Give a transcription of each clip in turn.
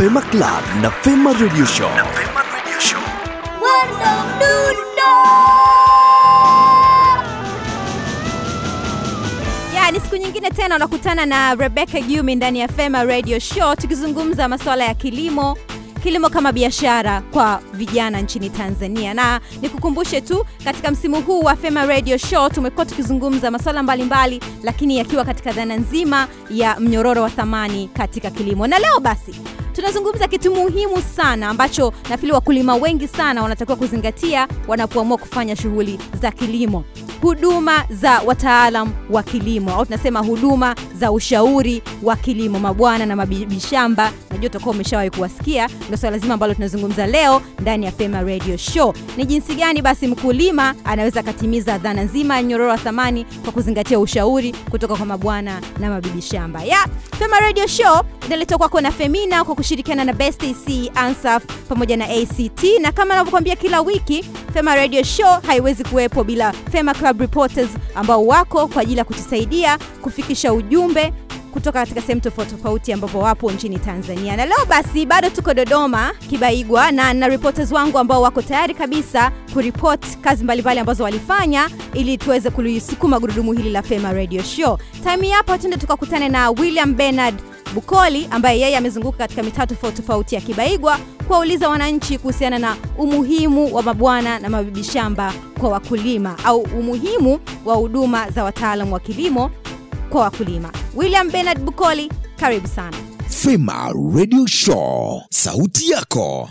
Fema Club na Fema Radio Show. ya ni siku nyingine tena unakutana na rebecca gumi ndani ya fema radio show tukizungumza masuala ya kilimo kilimo kama biashara kwa vijana nchini tanzania. Na nikukumbushe tu katika msimu huu wa fema radio show tumekuwa tukizungumza masuala mbalimbali lakini yakiwa katika dhana nzima ya mnyororo wa thamani katika kilimo. Na leo basi tunazungumza kitu muhimu sana ambacho nafili wakulima wengi sana wanatakiwa kuzingatia wanapoamua kufanya shughuli za kilimo huduma za wataalam wa kilimo au tunasema huduma za ushauri wa kilimo. Mabwana na mabibi shamba najua utakuwa umeshawahi kuwasikia ndio swala zima ambalo tunazungumza leo ndani ya fema radio show. Ni jinsi gani basi mkulima anaweza akatimiza dhana nzima ya nyororo wa thamani kwa kuzingatia ushauri kutoka kwa mabwana na mabibi shamba. Ya fema radio show inaletwa kwako na femina kwa kushirikiana na best ac ansaf pamoja na act na kama anavyokuambia kila wiki fema radio show haiwezi kuwepo bila fema club reporters ambao wako kwa ajili ya kutusaidia kufikisha ujumbe kutoka katika sehemu tofauti tofauti ambapo wapo nchini tanzania. Na leo basi bado tuko dodoma kibaigwa na na reporters wangu ambao wako tayari kabisa kuripot kazi mbalimbali ambazo walifanya ili tuweze kulisukuma gurudumu hili la fema radio show. Time hapa tuende tukakutane na william bernard bukoli ambaye yeye amezunguka katika mitaa tofauti tofauti ya kibaigwa kuwauliza wananchi kuhusiana na umuhimu wa mabwana na mabibi shamba kwa wakulima au umuhimu wa huduma za wataalamu wa kilimo kwa wakulima william bernard bukoli karibu sana Fema Radio Show, sauti yako.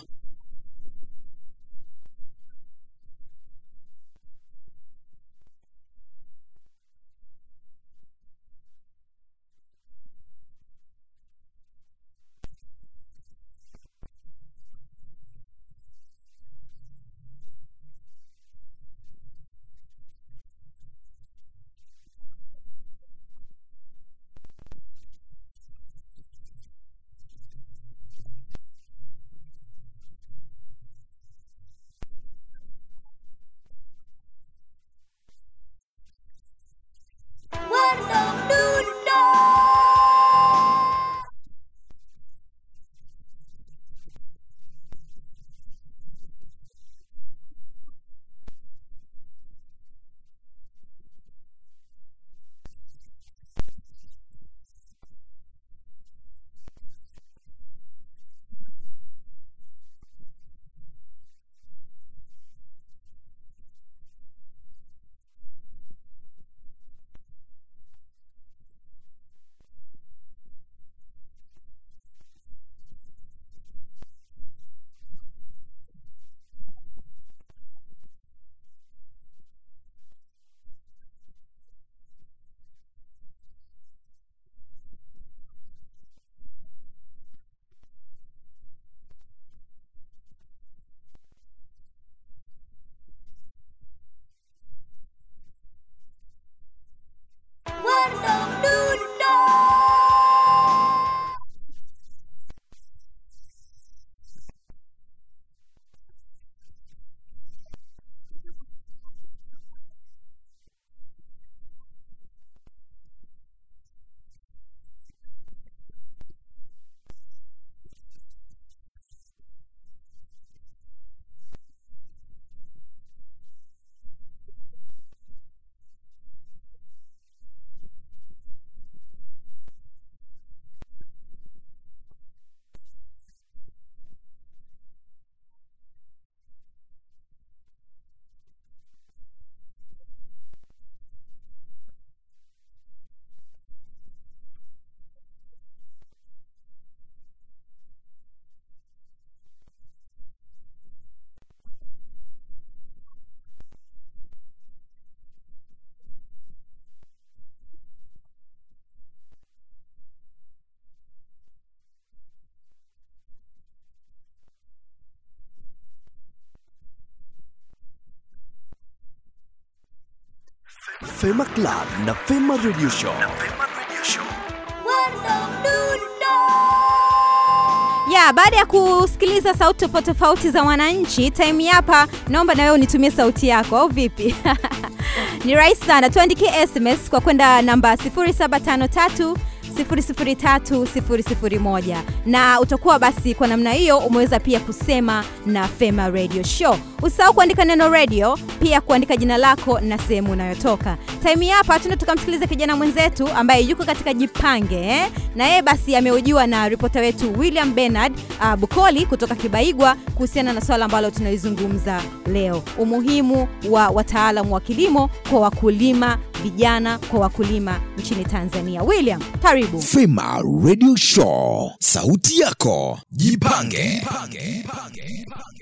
Fema Club na Fema Radio Show. ya baada ya kusikiliza sauti tofauti tofauti za wananchi time hapa naomba na wewe unitumie sauti yako au vipi? Ni rahisi sana tuandikie sms kwa kwenda namba 0753 003 001 na utakuwa basi kwa namna hiyo umeweza pia kusema na Fema Radio Show. Usahau kuandika neno radio, pia kuandika jina lako na sehemu unayotoka. Time hapa tuna tukamsikiliza kijana mwenzetu ambaye yuko katika Jipange eh? na yeye basi ameujiwa na ripota wetu William Bernard uh, Bukoli kutoka Kibaigwa kuhusiana na swala ambalo tunalizungumza leo, umuhimu wa wataalamu wa kilimo kwa wakulima vijana, kwa wakulima nchini Tanzania. William, karibu. Fema Radio Show, sauti yako. Jipange. Jipange. Jipange. Jipange.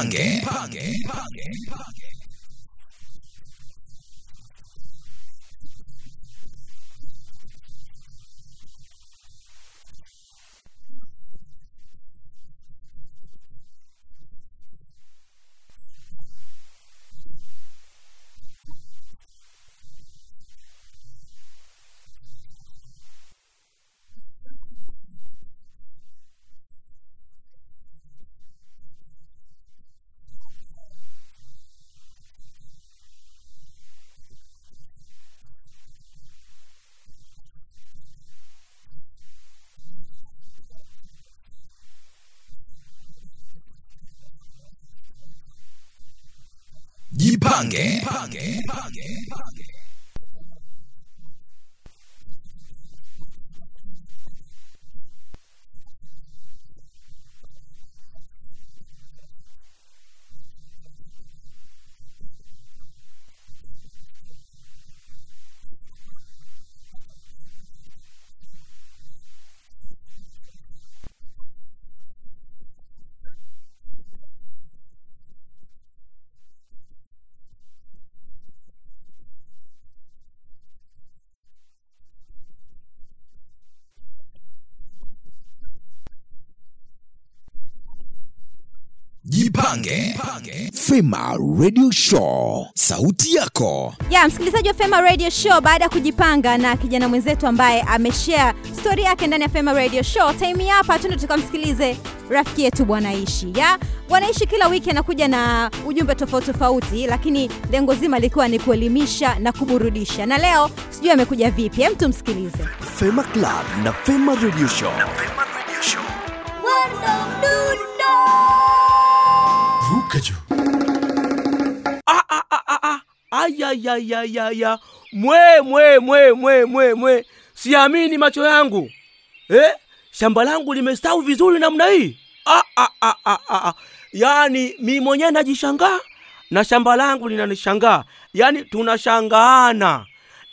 파괴. 파괴. 파괴. 파괴. 파괴. 파괴. 파괴. Fema Radio Show, sauti yako. ya msikilizaji wa Fema Radio Show, baada ya kujipanga na kijana mwenzetu ambaye ameshare stori yake ndani ya Fema Radio Show, time hapa tuende tukamsikilize rafiki yetu Bwana Ishi. Ya Bwana Ishi kila wiki anakuja na ujumbe tofauti tofauti, lakini lengo zima likiwa ni kuelimisha na kuburudisha, na leo sijui amekuja vipi. Hem, tumsikilize. Fema Club na Fema Radio Show. na Fema Radio Show. Wando, ruka juu. Ah, ah, ah, ah, ah. Mwe mwe mwe mwe mwe mwe. Siamini macho yangu. Eh? shamba langu limestawi vizuri namna hii. Ah, ah, ah, ah, ah, ah. yaani mi mwenyewe najishangaa na shamba langu linanishangaa. Yaani tunashangaana.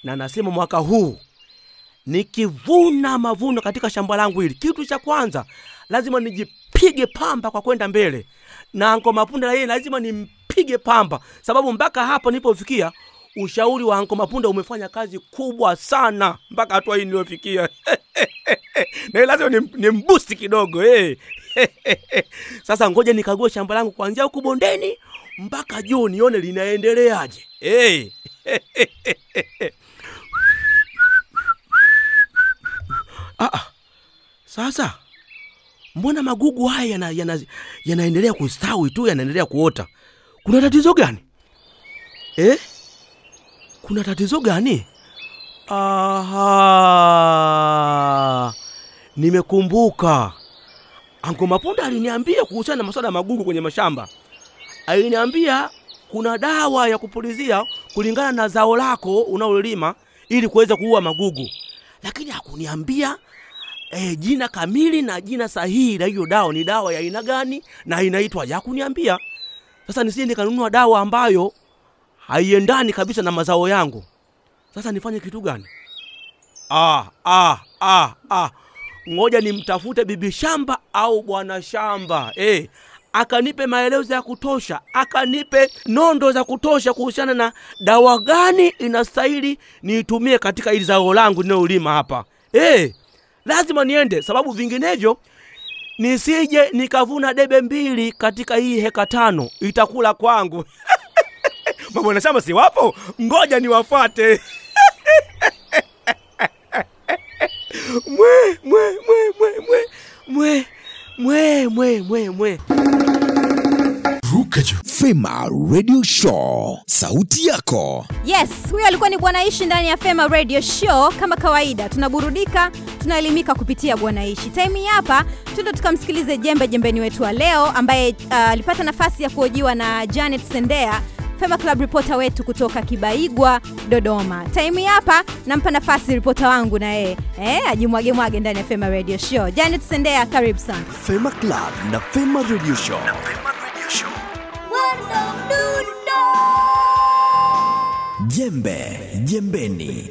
Na nasema mwaka huu nikivuna mavuno katika shamba langu hili kitu cha kwanza lazima nijipige pamba kwa kwenda mbele na Anko Mapunda na yeye lazima nimpige pamba, sababu mpaka hapa nilipofikia ushauri wa Anko Mapunda umefanya kazi kubwa sana mpaka hatua hii niliyofikia. na lazima nim- nimbusti kidogo eh. Sasa ngoja nikague shamba langu kuanzia huku bondeni mpaka juu nione linaendeleaje. Hey. ah, ah. Sasa mbona magugu haya yana, yana, yanaendelea kustawi tu, yanaendelea kuota? Kuna tatizo gani eh? Kuna tatizo gani? Aha, nimekumbuka. Anko Mapunda aliniambia kuhusiana na masuala ya magugu kwenye mashamba. Aliniambia kuna dawa ya kupulizia kulingana na zao lako unaolima ili kuweza kuua magugu, lakini hakuniambia e, jina kamili na jina sahihi la hiyo dawa. Ni dawa ya aina gani na inaitwa ya kuniambia. Sasa nisije nikanunua dawa ambayo haiendani kabisa na mazao yangu. Sasa nifanye kitu gani? Ah, ah, ah, ah. Ngoja nimtafute bibi shamba au bwana shamba eh, akanipe maelezo ya kutosha, akanipe nondo za kutosha kuhusiana na dawa gani inastahili niitumie katika ili zao langu ninayolima hapa eh, lazima niende, sababu vinginevyo nisije nikavuna debe mbili katika hii heka tano, itakula kwangu. Mabwana shamba si wapo, ngoja niwafate. mwe mwe mwe mwe mwe mwe mwe mwe mwe Ruka juu. Fema Radio Show. Sauti yako. yes huyo alikuwa ni bwana ishi ndani ya fema radio show kama kawaida tunaburudika tunaelimika kupitia bwana ishi. Time hapa tundo tukamsikilize jembe jembeni wetu wa leo ambaye alipata uh, alipata nafasi ya kuojiwa na janet sendea fema club reporter wetu kutoka kibaigwa dodoma. Time hapa nampa nafasi ripota wangu na yeye eh, ajimwagemwage ndani ya fema radio show. Janet sendea karibu sana. Fema Club na Fema Radio Show. Jembe jembeni.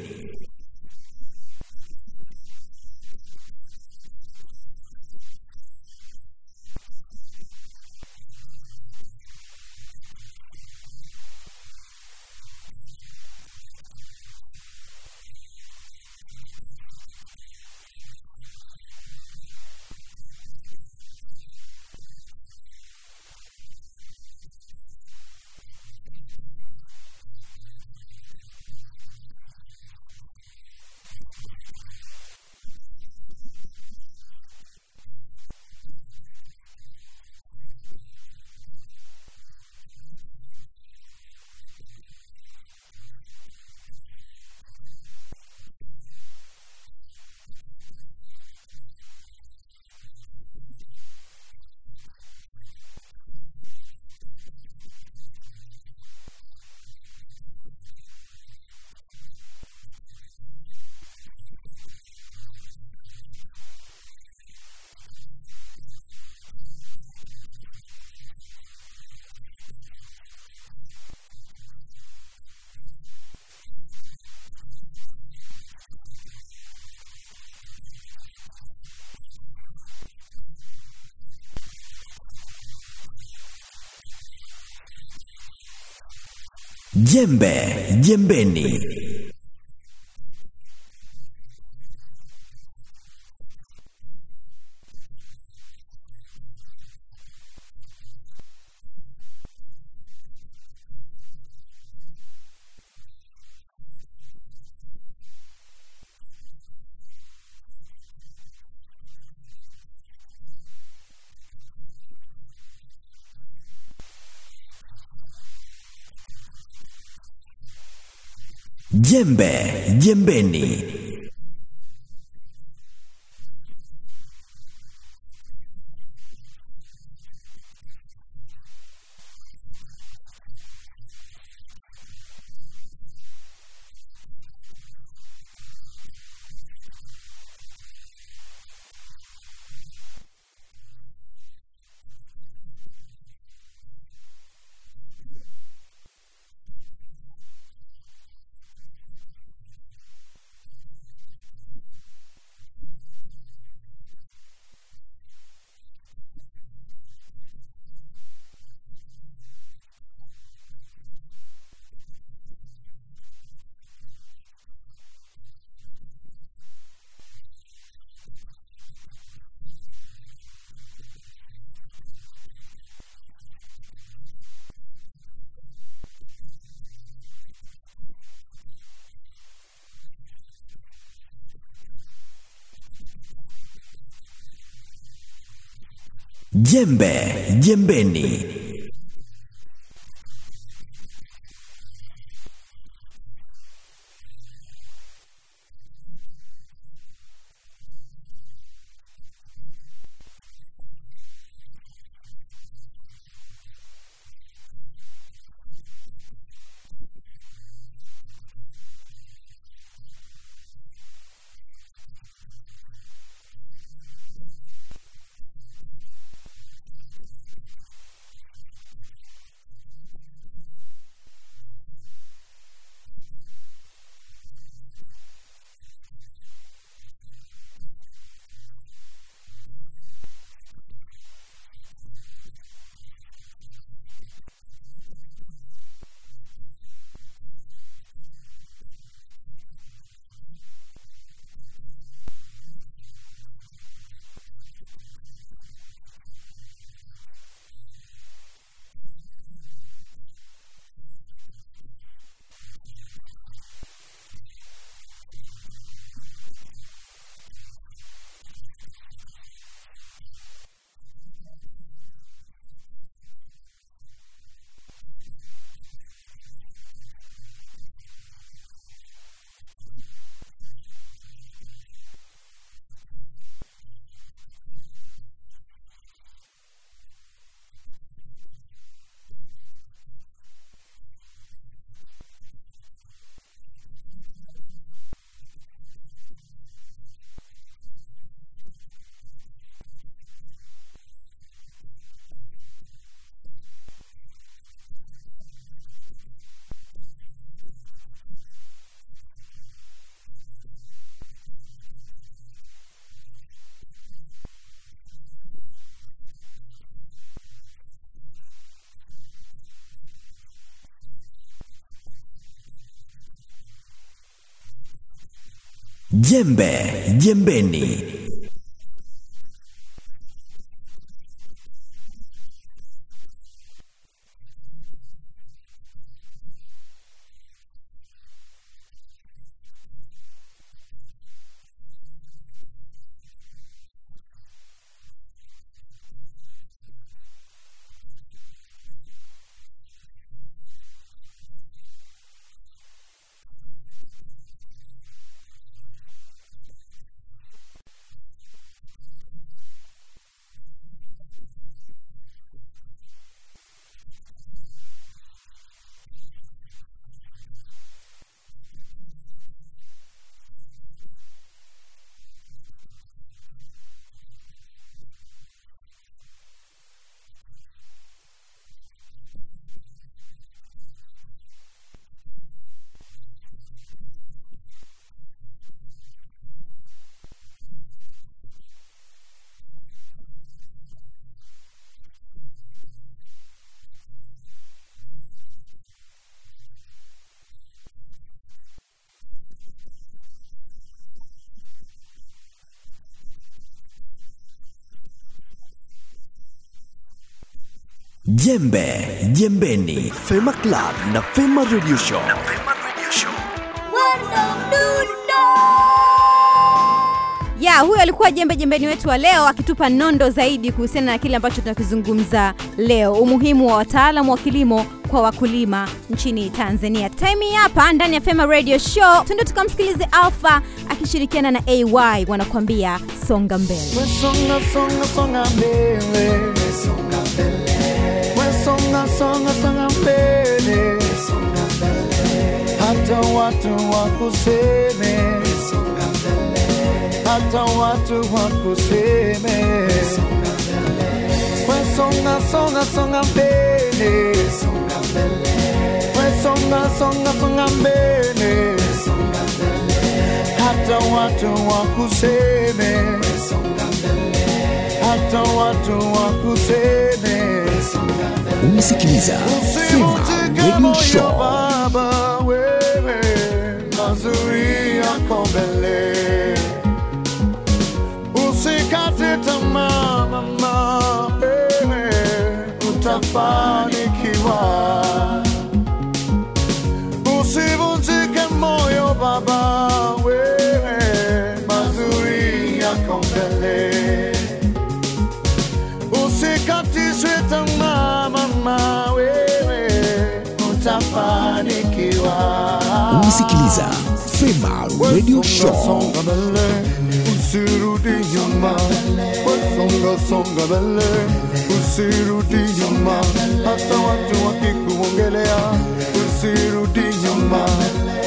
Jembe jembeni. Jembe jembeni. Jembe jembeni. Jembe jembeni. Jembe jembeni. Fema Club na Fema Radio Show. ya huyo alikuwa jembe jembeni wetu wa leo akitupa nondo zaidi kuhusiana na kile ambacho tunakizungumza leo umuhimu wa wataalamu wa kilimo kwa wakulima nchini tanzania time hapa ndani ya fema radio show tuende tukamsikilize alfa akishirikiana na ay wanakuambia songa mbele Songa, songa, songa mbele. Songa mbele. We songa, songa, songa mbele. Songa mbele. Hata watu wakuseme. Songa mbele. Hata watu wakuseme. Songa mbele. We songa, songa, songa mbele. Songa mbele. We songa, songa, songa mbele. Songa mbele. Hata watu wakuseme. Songa mbele. Hata watu wakuseme. Umesikiliza Fema Radio Show. baba, wewe mazuri yako mbele. Usikate tamaa mama, wewe utafanikiwa. Unasikiliza Fema Radio Show. usirudi nyuma. Songa songa usirudi nyuma. Hata watu wakikuongelea. Usirudi nyuma.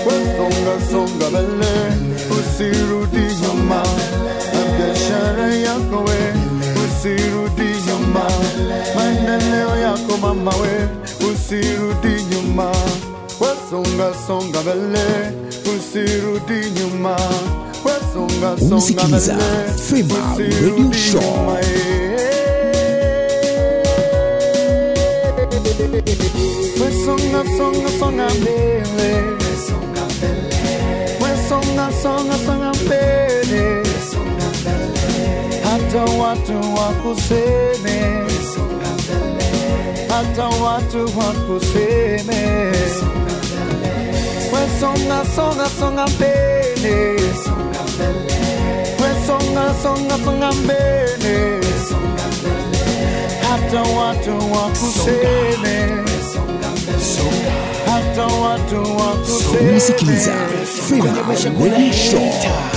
Songa songa usirudi nyuma. Biashara yako usirudi nyuma. Maendeleo yako mama usirudi nyuma Songa songa mbele usirudi nyuma. Songa songa Unasikiliza mbele Fema usirudi Radio Show. nyuma, eh. Songa songa songa mbele Songa songa songa mbele hata watu wakuseme. Hata watu wakuseme we songa songa songa mbele we songa songa songa mbele hata watu wakuseme. Hata watu wakuseme. Unasikiliza Fema Radio Show.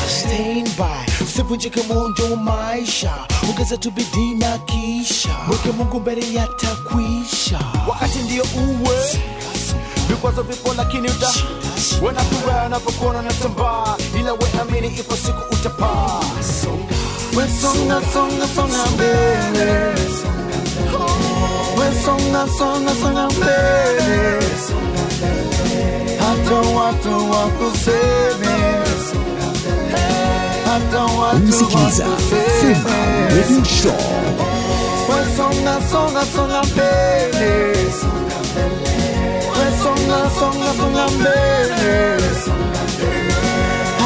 standby usivunjike moyo maisha. Ongeza tu bidii na kisha. Mweke mungu mbele yatakwisha wakati ndio uwe vikwazo vipo lakini uta wena furaha unapokuona natambaa ila we amini ipo siku utapaa we songa songa songa mbele. We songa songa songa mbele. Hata watu wakuseme. Hata watu wakuseme. We songa songa songa mbele. we songa songa songa mbele.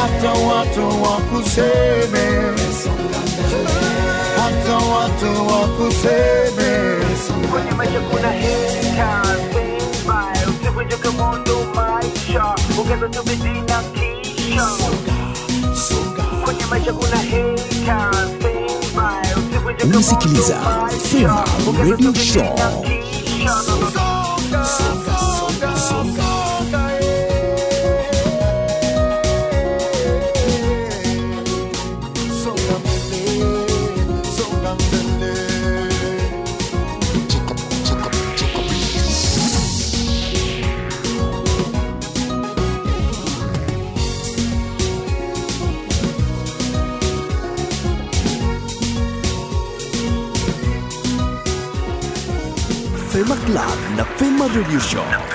Hata watu wakuseme. Hata watu wakuseme. Kwenye maisha kuna heka standby usivunjike moyo maisha. Ongeza tu na kisha. Kwenye maisha kuna heka standby Unasikiliza. Fema Radio Show. Na kisha. Songa mbele, songa mbele. Fema Club na Fema Radio Show.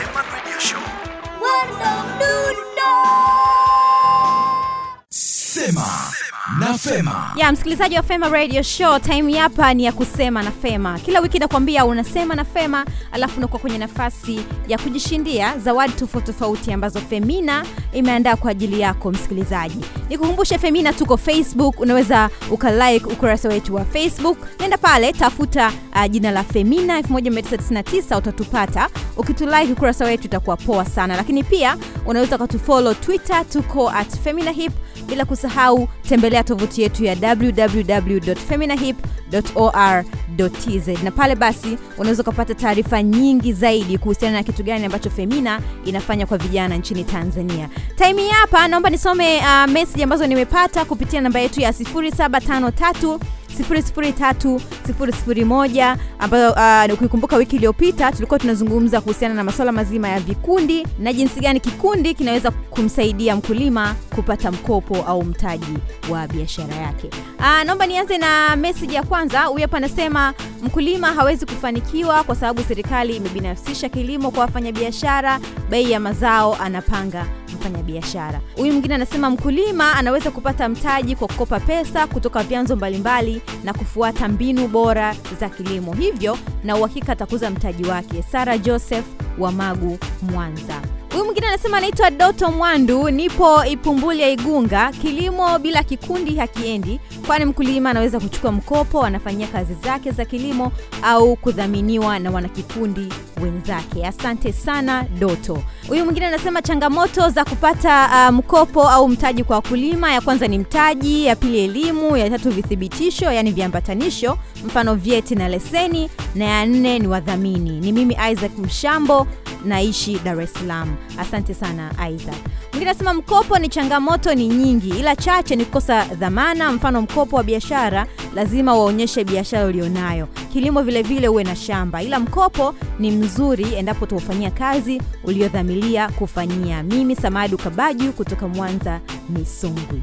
Ya msikilizaji wa fema radio show time hapa ni ya kusema na fema. Kila wiki nakwambia unasema na fema alafu unakuwa kwenye nafasi ya kujishindia zawadi tofauti tofauti ambazo femina imeandaa kwa ajili yako msikilizaji. Nikukumbushe femina tuko facebook unaweza ukalike ukurasa wetu wa facebook. Nenda pale tafuta uh, jina la femina 1999 utatupata. Ukitulike ukurasa wetu itakuwa poa sana. Lakini pia unaweza ukatufollow twitter tuko at femina hip bila kusahau tembelea tovuti yetu ya www.feminahip.or.tz na pale basi unaweza ukapata taarifa nyingi zaidi kuhusiana na kitu gani ambacho femina inafanya kwa vijana nchini tanzania. Time hii hapa naomba nisome uh, message ambazo nimepata kupitia namba yetu ya 0753 003 ambayo uh, ukikumbuka wiki iliyopita tulikuwa tunazungumza kuhusiana na masuala mazima ya vikundi na jinsi gani kikundi kinaweza kumsaidia mkulima kupata mkopo au mtaji wa biashara yake. Uh, naomba nianze na meseji ya kwanza. Huyu hapa anasema mkulima hawezi kufanikiwa kwa sababu serikali imebinafsisha kilimo kwa wafanyabiashara bei ya mazao anapanga mfanyabiashara. Huyu mwingine anasema mkulima anaweza kupata mtaji kwa kukopa pesa kutoka vyanzo mbalimbali na kufuata mbinu bora za kilimo. Hivyo na uhakika atakuza mtaji wake. Sara joseph wa magu mwanza. Huyu mwingine anasema anaitwa doto mwandu nipo ipumbuli ya igunga. Kilimo bila kikundi hakiendi kwani mkulima anaweza kuchukua mkopo anafanyia kazi zake za kilimo au kudhaminiwa na wanakikundi wenzake. Asante sana Doto. Huyu mwingine anasema changamoto za kupata uh, mkopo au mtaji kwa wakulima, ya kwanza ni mtaji, ya pili elimu, ya tatu vithibitisho, yani viambatanisho, mfano vyeti na leseni, na ya nne ni wadhamini. Ni mimi Isaac Mshambo, naishi Dar es Salaam. Asante sana Isaac. Mwingine anasema mkopo ni changamoto ni nyingi, ila chache ni kukosa dhamana. Mfano mkopo wa biashara lazima waonyeshe biashara ulionayo. Kilimo vilevile vile uwe na shamba, ila mkopo ni mzuri endapo utaufanyia kazi uliodhamilia kufanyia. Mimi Samadu Kabaju kutoka Mwanza Misungwi.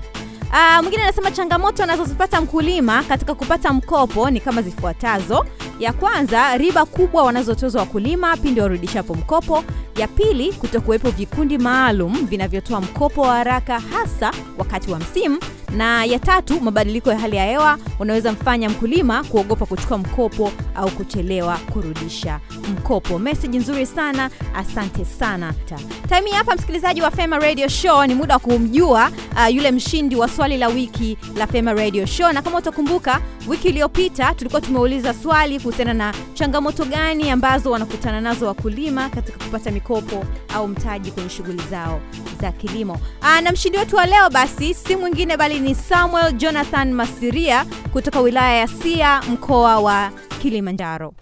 Uh, mwingine anasema changamoto anazozipata mkulima katika kupata mkopo ni kama zifuatazo. Ya kwanza, riba kubwa wanazotozwa wakulima pindi warudishapo mkopo. Ya pili, kutokuwepo vikundi maalum vinavyotoa mkopo wa haraka hasa wakati wa msimu. Na ya tatu, mabadiliko ya hali ya hewa unaweza mfanya mkulima kuogopa kuchukua mkopo au kuchelewa kurudisha mkopo. Meseji nzuri sana, asante sana. Time hapa, msikilizaji wa Fema Radio Show, ni muda wa kumjua uh, yule mshindi wa swali la wiki la Fema Radio Show, na kama utakumbuka, wiki iliyopita tulikuwa tumeuliza swali kuhusiana na changamoto gani ambazo wanakutana nazo wakulima katika kupata mikopo au mtaji kwenye shughuli zao za kilimo. Uh, na mshindi wetu wa leo basi si mwingine bali ni Samuel Jonathan Masiria kutoka wilaya ya Sia mkoa wa Kilimanjaro.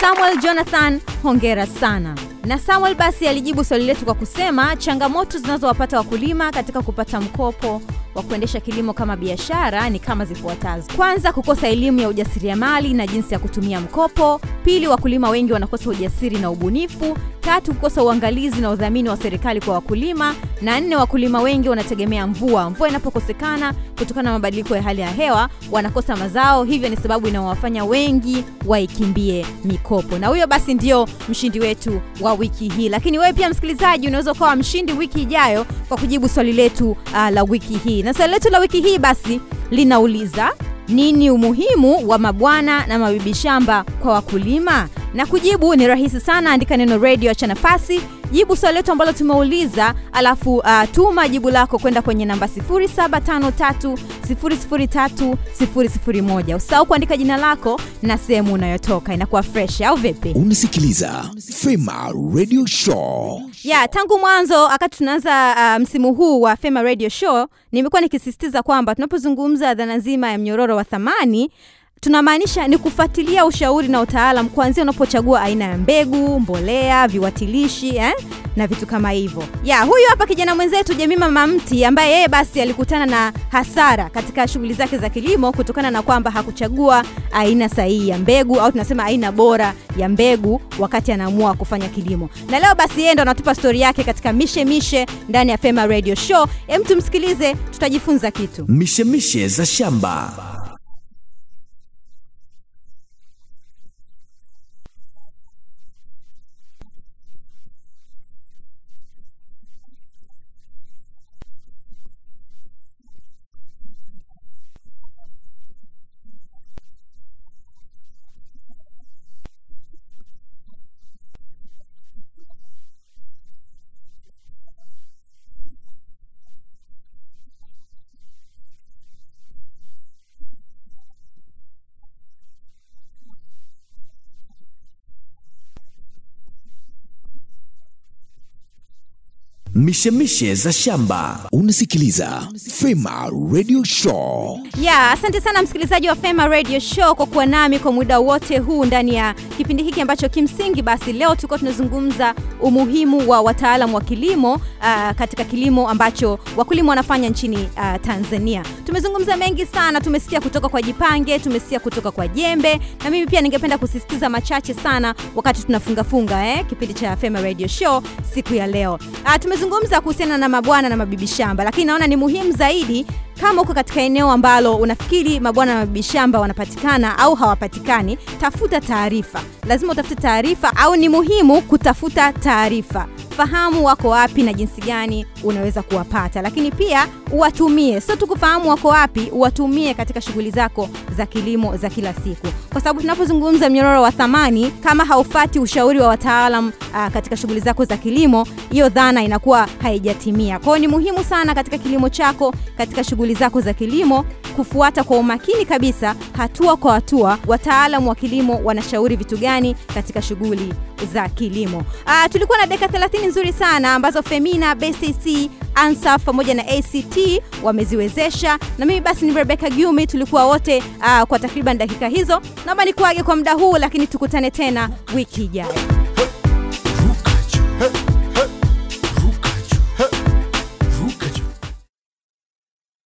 Samuel Jonathan, hongera sana. Na Samuel basi alijibu swali letu kwa kusema changamoto zinazowapata wakulima katika kupata mkopo wa kuendesha kilimo kama biashara ni kama zifuatazo. Kwanza, kukosa elimu ya ujasiriamali na jinsi ya kutumia mkopo. Pili, wakulima wengi wanakosa ujasiri na ubunifu. Tatu, kukosa uangalizi na udhamini wa serikali kwa wakulima. Na nne, wakulima wengi wanategemea mvua. Mvua inapokosekana kutokana na mabadiliko ya hali ya hewa, wanakosa mazao, hivyo ni sababu inawafanya wengi waikimbie mikopo. Na huyo basi ndio mshindi wetu wa wiki hii. Lakini wewe pia msikilizaji, unaweza ukawa mshindi wiki ijayo kwa kujibu swali letu uh, la wiki hii. Na swali letu la wiki hii basi linauliza nini umuhimu wa mabwana na mabibi shamba kwa wakulima? Na kujibu ni rahisi sana, andika neno radio, acha nafasi, jibu swali letu ambalo tumeuliza, alafu uh, tuma jibu lako kwenda kwenye namba 0753003001. Usahau kuandika jina lako na sehemu unayotoka, inakuwa fresh au vipi? Unasikiliza Fema Radio Show. ya tangu mwanzo akati tunaanza uh, msimu huu wa Fema Radio Show nimekuwa nikisisitiza kwamba tunapozungumza dhana nzima ya mnyororo wa thamani tunamaanisha ni kufuatilia ushauri na utaalam kuanzia unapochagua aina ya mbegu, mbolea, viwatilishi eh? na vitu kama hivyo. Ya, huyu hapa kijana mwenzetu Jemima Mamti ambaye yeye basi alikutana na hasara katika shughuli zake za kilimo kutokana na kwamba hakuchagua aina sahihi ya mbegu au tunasema aina bora ya mbegu wakati anaamua kufanya kilimo. Na leo basi yeye ndo anatupa stori yake katika mishe mishe ndani ya Fema Radio Show. Hem, tumsikilize, tutajifunza kitu. mishemishe za shamba mishemishe za shamba Unasikiliza Fema Radio Show. ya asante sana msikilizaji wa Fema Radio Show kwa kuwa nami kwa muda wote huu ndani ya kipindi hiki ambacho kimsingi basi leo tulikuwa tunazungumza umuhimu wa wataalam wa kilimo uh, katika kilimo ambacho wakulima wanafanya nchini uh, Tanzania. Tumezungumza mengi sana, tumesikia kutoka kwa Jipange, tumesikia kutoka kwa Jembe, na mimi pia ningependa kusisitiza machache sana wakati tunafungafunga eh, kipindi cha Fema Radio Show siku ya leo. Uh, tumezungumza kuhusiana na mabwana na mabibi shamba, lakini naona ni muhimu zaidi kama uko katika eneo ambalo unafikiri mabwana na mabibi shamba wanapatikana au hawapatikani, tafuta taarifa. Lazima utafute taarifa, au ni muhimu kutafuta taarifa. Fahamu wako wapi na jinsi gani unaweza kuwapata, lakini pia uwatumie. Sio tu kufahamu wako wapi, uwatumie katika shughuli zako za kilimo za kila siku, kwa sababu tunapozungumza mnyororo wa thamani, kama haufati ushauri wa wataalam aa, katika shughuli zako za kilimo, hiyo dhana inakuwa haijatimia. kwao ni muhimu sana katika kilimo chako, katika shughuli zako za kilimo kufuata kwa umakini kabisa, hatua kwa hatua, wataalamu wa kilimo wanashauri vitu gani katika shughuli za kilimo. Uh, tulikuwa na dakika 30 nzuri sana ambazo Femina, Best AC, ANSAF pamoja na ACT wameziwezesha, na mimi basi ni Rebecca Gyumi. Tulikuwa wote uh, kwa takriban dakika hizo. Naomba nikuage kwa muda huu, lakini tukutane tena wiki ijayo.